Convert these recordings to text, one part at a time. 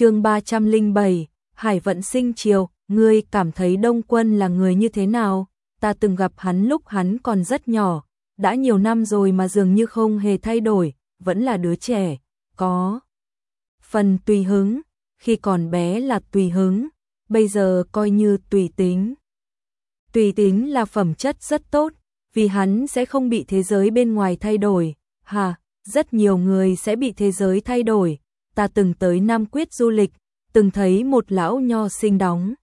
chương 307, Hải vận sinh chiều, ngươi cảm thấy Đông Quân là người như thế nào? Ta từng gặp hắn lúc hắn còn rất nhỏ, đã nhiều năm rồi mà dường như không hề thay đổi, vẫn là đứa trẻ, có phần tùy hứng, khi còn bé là tùy hứng, bây giờ coi như tùy tính. Tùy tính là phẩm chất rất tốt, vì hắn sẽ không bị thế giới bên ngoài thay đổi, hà, rất nhiều người sẽ bị thế giới thay đổi, ta từng tới Nam Quyết du lịch, từng thấy một lão nho sinh đóng.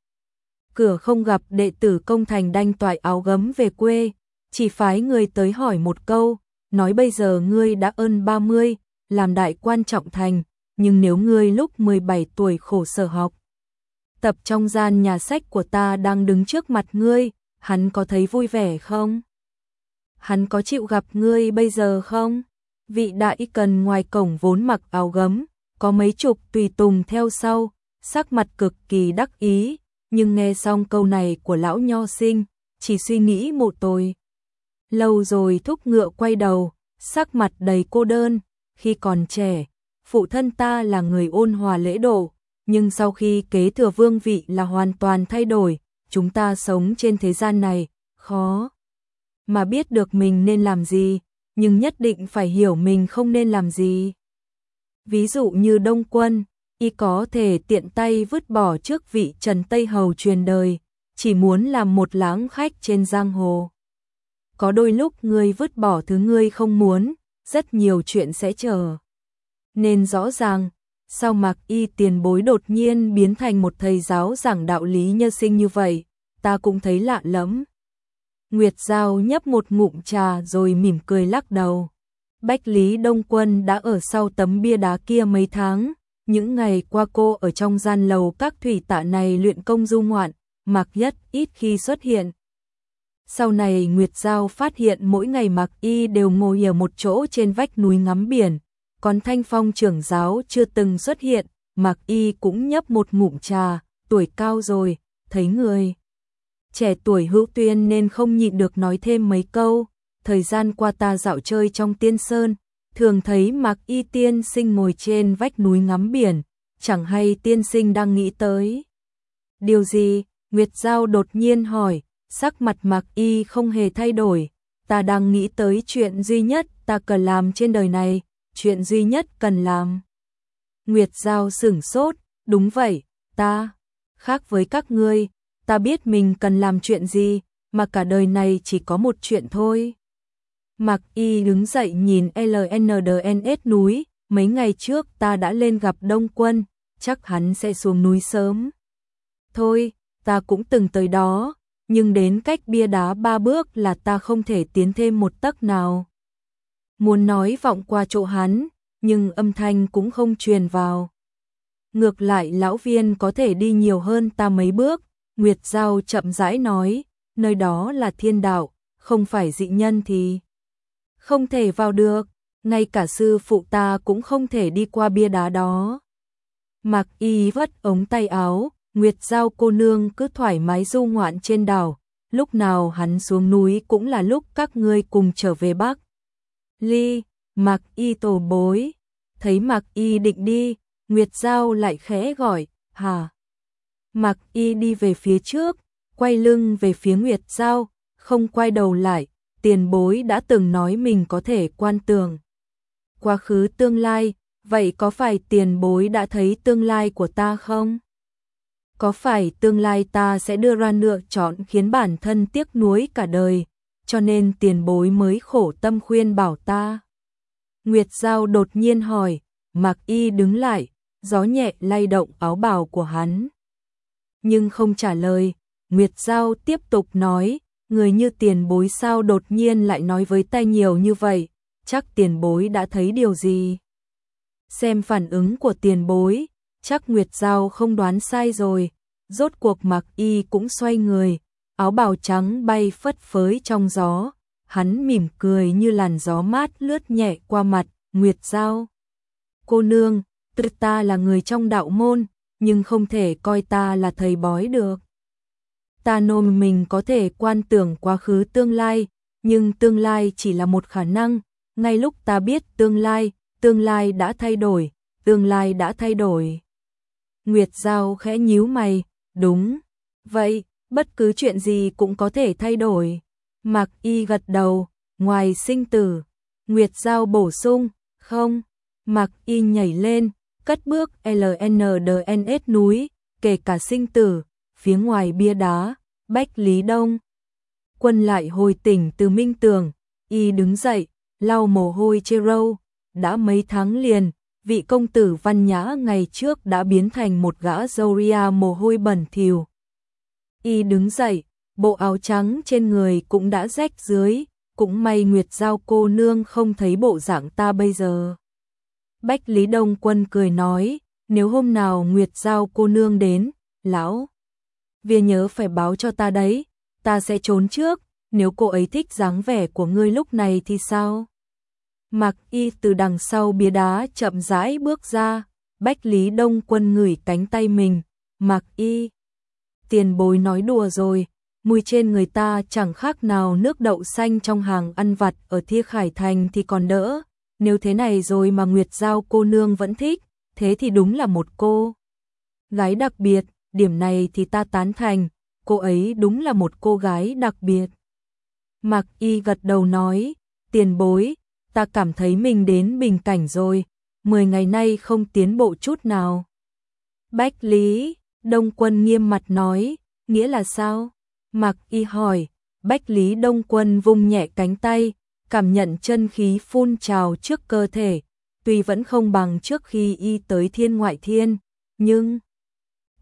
Cửa không gặp đệ tử công thành đanh toại áo gấm về quê, chỉ phái người tới hỏi một câu, nói bây giờ ngươi đã ơn 30, làm đại quan trọng thành, nhưng nếu ngươi lúc 17 tuổi khổ sở học. Tập trong gian nhà sách của ta đang đứng trước mặt ngươi, hắn có thấy vui vẻ không? Hắn có chịu gặp ngươi bây giờ không? Vị đại cần ngoài cổng vốn mặc áo gấm, có mấy chục tùy tùng theo sau, sắc mặt cực kỳ đắc ý, nhưng nghe xong câu này của lão nho sinh, chỉ suy nghĩ một tôi. Lâu rồi thúc ngựa quay đầu, sắc mặt đầy cô đơn, khi còn trẻ, phụ thân ta là người ôn hòa lễ độ, nhưng sau khi kế thừa vương vị là hoàn toàn thay đổi, chúng ta sống trên thế gian này, khó mà biết được mình nên làm gì, nhưng nhất định phải hiểu mình không nên làm gì. Ví dụ như Đông Quân, y có thể tiện tay vứt bỏ trước vị Trần Tây Hầu truyền đời, chỉ muốn làm một láng khách trên giang hồ. Có đôi lúc ngươi vứt bỏ thứ ngươi không muốn, rất nhiều chuyện sẽ chờ. Nên rõ ràng, sao mặc y tiền bối đột nhiên biến thành một thầy giáo giảng đạo lý nhân sinh như vậy, ta cũng thấy lạ lắm. Nguyệt Giao nhấp một ngụm trà rồi mỉm cười lắc đầu. Bách Lý Đông Quân đã ở sau tấm bia đá kia mấy tháng, những ngày qua cô ở trong gian lầu các thủy tạ này luyện công du ngoạn, Mạc Nhất ít khi xuất hiện. Sau này Nguyệt Giao phát hiện mỗi ngày Mạc Y đều ngồi ở một chỗ trên vách núi ngắm biển, còn Thanh Phong trưởng giáo chưa từng xuất hiện, Mạc Y cũng nhấp một ngụm trà, tuổi cao rồi, thấy người. Trẻ tuổi hữu tuyên nên không nhịn được nói thêm mấy câu, thời gian qua ta dạo chơi trong tiên sơn, thường thấy Mặc Y tiên sinh ngồi trên vách núi ngắm biển, chẳng hay tiên sinh đang nghĩ tới. Điều gì? Nguyệt Giao đột nhiên hỏi, sắc mặt Mặc Y không hề thay đổi, ta đang nghĩ tới chuyện duy nhất ta cần làm trên đời này, chuyện duy nhất cần làm. Nguyệt Giao sửng sốt, đúng vậy, ta, khác với các ngươi, ta biết mình cần làm chuyện gì, mà cả đời này chỉ có một chuyện thôi. Mạc Y đứng dậy nhìn LNDNS núi, mấy ngày trước ta đã lên gặp Đông Quân, chắc hắn sẽ xuống núi sớm. Thôi, ta cũng từng tới đó, nhưng đến cách bia đá ba bước là ta không thể tiến thêm một tấc nào. Muốn nói vọng qua chỗ hắn, nhưng âm thanh cũng không truyền vào. Ngược lại lão viên có thể đi nhiều hơn ta mấy bước, Nguyệt Giao chậm rãi nói, nơi đó là thiên đạo, không phải dị nhân thì không thể vào được, ngay cả sư phụ ta cũng không thể đi qua bia đá đó. Mặc y vất ống tay áo, Nguyệt Giao cô nương cứ thoải mái du ngoạn trên đảo, lúc nào hắn xuống núi cũng là lúc các ngươi cùng trở về Bắc. Ly, Mặc y tổ bối, thấy Mặc y định đi, Nguyệt Giao lại khẽ gọi, hà. Mặc y đi về phía trước, quay lưng về phía Nguyệt Giao, không quay đầu lại, tiền bối đã từng nói mình có thể quan tường. Quá khứ tương lai, vậy có phải tiền bối đã thấy tương lai của ta không? Có phải tương lai ta sẽ đưa ra lựa chọn khiến bản thân tiếc nuối cả đời, cho nên tiền bối mới khổ tâm khuyên bảo ta? Nguyệt Giao đột nhiên hỏi, Mạc Y đứng lại, gió nhẹ lay động áo bào của hắn. Nhưng không trả lời, Nguyệt Giao tiếp tục nói, người như tiền bối sao đột nhiên lại nói với tay nhiều như vậy, chắc tiền bối đã thấy điều gì. Xem phản ứng của tiền bối, chắc Nguyệt Giao không đoán sai rồi, rốt cuộc mặc y cũng xoay người, áo bào trắng bay phất phới trong gió, hắn mỉm cười như làn gió mát lướt nhẹ qua mặt, Nguyệt Giao. Cô nương, tự ta là người trong đạo môn, nhưng không thể coi ta là thầy bói được ta nôm mình có thể quan tưởng quá khứ tương lai, nhưng tương lai chỉ là một khả năng, ngay lúc ta biết tương lai, tương lai đã thay đổi, tương lai đã thay đổi. Nguyệt Giao khẽ nhíu mày, đúng. Vậy, bất cứ chuyện gì cũng có thể thay đổi. Mạc Y gật đầu, ngoài sinh tử. Nguyệt Giao bổ sung, không. Mạc Y nhảy lên, cất bước LNDNS núi, kể cả sinh tử, phía ngoài bia đá, Bách Lý Đông. Quân lại hồi tỉnh từ minh tường, Y đứng dậy, lau mồ hôi chê râu, đã mấy tháng liền, vị công tử văn nhã ngày trước đã biến thành một gã dâu ria mồ hôi bẩn thỉu. Y đứng dậy, bộ áo trắng trên người cũng đã rách dưới, cũng may Nguyệt Giao cô nương không thấy bộ dạng ta bây giờ. Bách Lý Đông Quân cười nói, nếu hôm nào Nguyệt Giao cô nương đến, lão, via nhớ phải báo cho ta đấy, ta sẽ trốn trước, nếu cô ấy thích dáng vẻ của ngươi lúc này thì sao? Mặc Y từ đằng sau bia đá chậm rãi bước ra, Bách Lý Đông Quân ngửi cánh tay mình, Mặc Y. Tiền bối nói đùa rồi, mùi trên người ta chẳng khác nào nước đậu xanh trong hàng ăn vặt ở Thia Khải Thành thì còn đỡ, nếu thế này rồi mà Nguyệt Giao cô nương vẫn thích, thế thì đúng là một cô. Gái đặc biệt, điểm này thì ta tán thành, cô ấy đúng là một cô gái đặc biệt. Mạc Y gật đầu nói, tiền bối, ta cảm thấy mình đến bình cảnh rồi, 10 ngày nay không tiến bộ chút nào. Bách Lý, Đông Quân nghiêm mặt nói, nghĩa là sao? Mạc Y hỏi, Bách Lý Đông Quân vung nhẹ cánh tay, cảm nhận chân khí phun trào trước cơ thể, tuy vẫn không bằng trước khi y tới thiên ngoại thiên, nhưng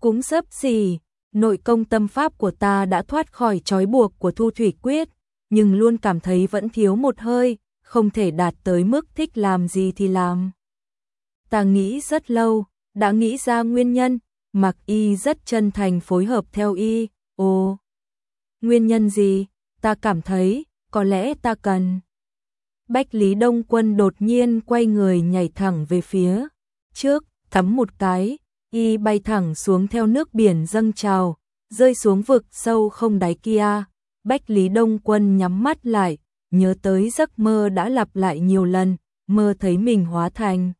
cũng sấp xỉ, nội công tâm pháp của ta đã thoát khỏi trói buộc của thu thủy quyết, nhưng luôn cảm thấy vẫn thiếu một hơi, không thể đạt tới mức thích làm gì thì làm. Ta nghĩ rất lâu, đã nghĩ ra nguyên nhân, mặc y rất chân thành phối hợp theo y, ồ. Nguyên nhân gì? Ta cảm thấy, có lẽ ta cần. Bách Lý Đông Quân đột nhiên quay người nhảy thẳng về phía trước, thắm một cái, y bay thẳng xuống theo nước biển dâng trào, rơi xuống vực sâu không đáy kia. Bách Lý Đông Quân nhắm mắt lại, nhớ tới giấc mơ đã lặp lại nhiều lần, mơ thấy mình hóa thành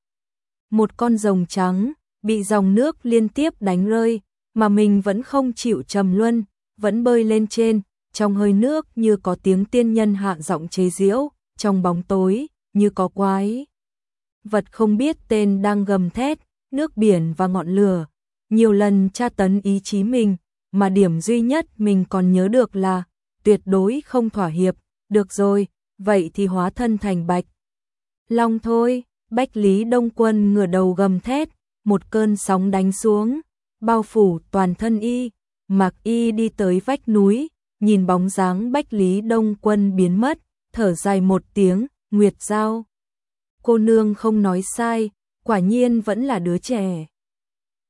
một con rồng trắng, bị dòng nước liên tiếp đánh rơi, mà mình vẫn không chịu trầm luân, vẫn bơi lên trên, trong hơi nước như có tiếng tiên nhân hạ giọng chế giễu, trong bóng tối như có quái vật không biết tên đang gầm thét, nước biển và ngọn lửa, nhiều lần tra tấn ý chí mình, mà điểm duy nhất mình còn nhớ được là tuyệt đối không thỏa hiệp, được rồi, vậy thì hóa thân thành bạch. Long thôi, Bách Lý Đông Quân ngửa đầu gầm thét, một cơn sóng đánh xuống, bao phủ toàn thân y, mặc y đi tới vách núi, nhìn bóng dáng Bách Lý Đông Quân biến mất, thở dài một tiếng, Nguyệt Giao. Cô nương không nói sai, quả nhiên vẫn là đứa trẻ.